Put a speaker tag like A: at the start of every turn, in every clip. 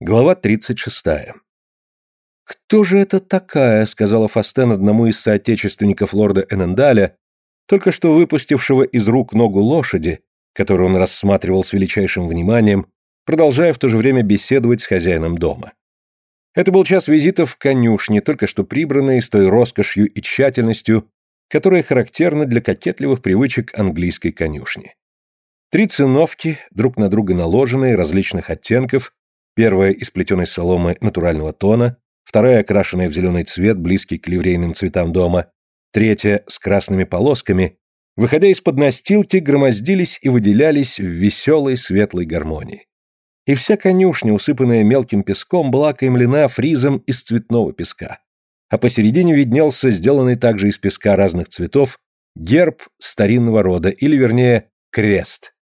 A: Глава 36. «Кто же это такая?» — сказала Фастен одному из соотечественников лорда Энендаля, только что выпустившего из рук ногу лошади, которую он рассматривал с величайшим вниманием, продолжая в то же время беседовать с хозяином дома. Это был час визита в конюшне, только что прибранной с той роскошью и тщательностью, которая характерна для кокетливых привычек английской конюшни. Три циновки, друг на друга наложенные, различных оттенков, первая из плетеной соломы натурального тона, вторая окрашенная в зеленый цвет, близкий к ливрейным цветам дома, третья с красными полосками, выходя из-под настилки, громоздились и выделялись в веселой светлой гармонии. И вся конюшня, усыпанная мелким песком, была окаймлена фризом из цветного песка. А посередине виднелся, сделанный также из песка разных цветов, герб старинного рода, или вернее, крест,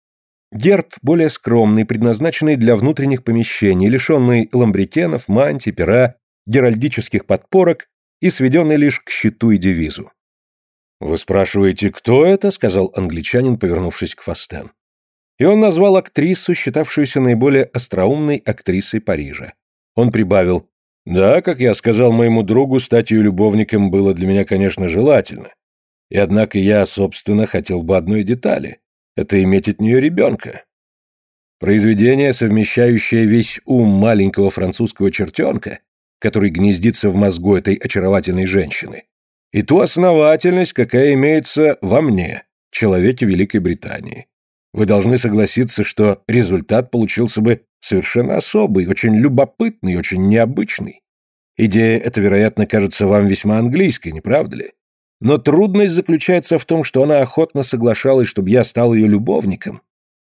A: Герб более скромный, предназначенный для внутренних помещений, лишенный ламбрикенов, мантий, пера, геральдических подпорок и сведенный лишь к щиту и девизу. «Вы спрашиваете, кто это?» — сказал англичанин, повернувшись к Фастен. И он назвал актрису, считавшуюся наиболее остроумной актрисой Парижа. Он прибавил, «Да, как я сказал моему другу, стать ее любовником было для меня, конечно, желательно. И однако я, собственно, хотел бы одной детали это иметь от нее ребенка. Произведение, совмещающее весь ум маленького французского чертенка, который гнездится в мозгу этой очаровательной женщины, и ту основательность, какая имеется во мне, человеке Великой Британии. Вы должны согласиться, что результат получился бы совершенно особый, очень любопытный, очень необычный. Идея эта, вероятно, кажется вам весьма английской, не правда ли? Но трудность заключается в том, что она охотно соглашалась, чтобы я стал ее любовником,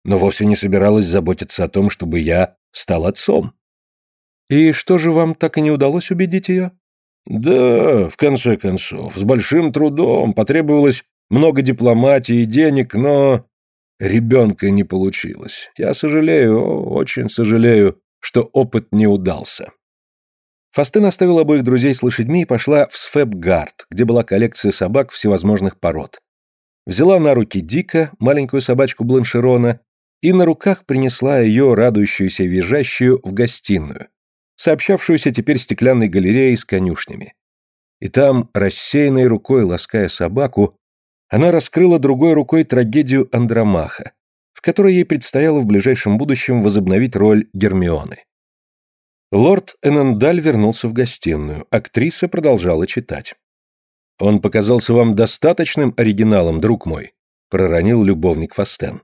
A: но вовсе не собиралась заботиться о том, чтобы я стал отцом. И что же вам так и не удалось убедить ее? Да, в конце концов, с большим трудом, потребовалось много дипломатии и денег, но ребенка не получилось. Я сожалею, очень сожалею, что опыт не удался. Фастен оставила обоих друзей с лошадьми и пошла в Сфебгард, где была коллекция собак всевозможных пород. Взяла на руки Дика, маленькую собачку Бланшерона, и на руках принесла ее, радующуюся визжащую, в гостиную, сообщавшуюся теперь стеклянной галереей с конюшнями. И там, рассеянной рукой лаская собаку, она раскрыла другой рукой трагедию Андромаха, в которой ей предстояло в ближайшем будущем возобновить роль Гермионы. Лорд Энендаль вернулся в гостиную. Актриса продолжала читать. «Он показался вам достаточным оригиналом, друг мой», — проронил любовник Фастен.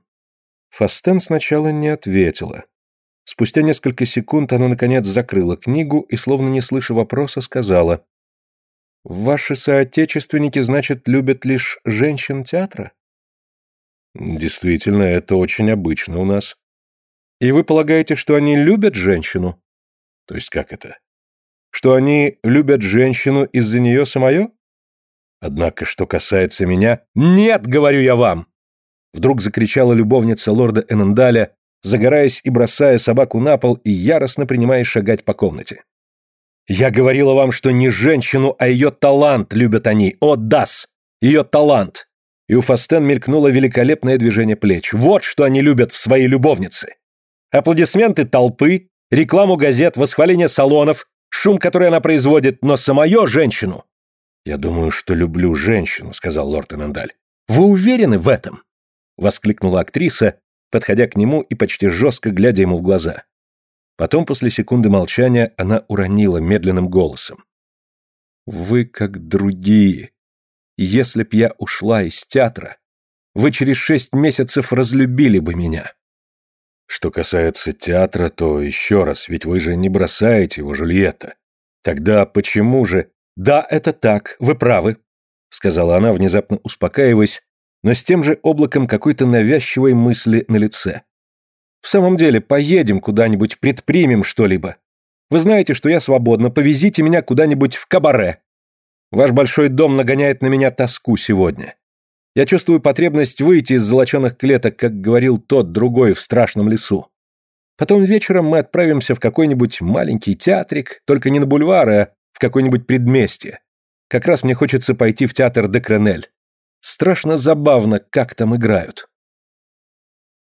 A: Фастен сначала не ответила. Спустя несколько секунд она, наконец, закрыла книгу и, словно не слыша вопроса, сказала. «Ваши соотечественники, значит, любят лишь женщин театра?» «Действительно, это очень обычно у нас». «И вы полагаете, что они любят женщину?» То есть как это? Что они любят женщину из-за нее самое? Однако, что касается меня... Нет, говорю я вам! Вдруг закричала любовница лорда Энендаля, загораясь и бросая собаку на пол и яростно принимаясь шагать по комнате. «Я говорила вам, что не женщину, а ее талант любят они. О, дас! Ее талант!» И у Фастен мелькнуло великолепное движение плеч. «Вот что они любят в своей любовнице!» Аплодисменты толпы, рекламу газет, восхваление салонов, шум, который она производит, но самое женщину. «Я думаю, что люблю женщину», — сказал лорд Энандаль. «Вы уверены в этом?» — воскликнула актриса, подходя к нему и почти жестко глядя ему в глаза. Потом, после секунды молчания, она уронила медленным голосом. «Вы как другие. Если б я ушла из театра, вы через шесть месяцев разлюбили бы меня». Что касается театра, то еще раз, ведь вы же не бросаете его, Жульетта. Тогда почему же... Да, это так, вы правы, сказала она, внезапно успокаиваясь, но с тем же облаком какой-то навязчивой мысли на лице. В самом деле, поедем куда-нибудь, предпримем что-либо. Вы знаете, что я свободна, повезите меня куда-нибудь в кабаре. Ваш большой дом нагоняет на меня тоску сегодня. Я чувствую потребность выйти из золоченых клеток, как говорил тот другой в страшном лесу. Потом вечером мы отправимся в какой-нибудь маленький театрик, только не на бульвар, а в какое-нибудь предместье. Как раз мне хочется пойти в театр де Кренель. Страшно забавно, как там играют.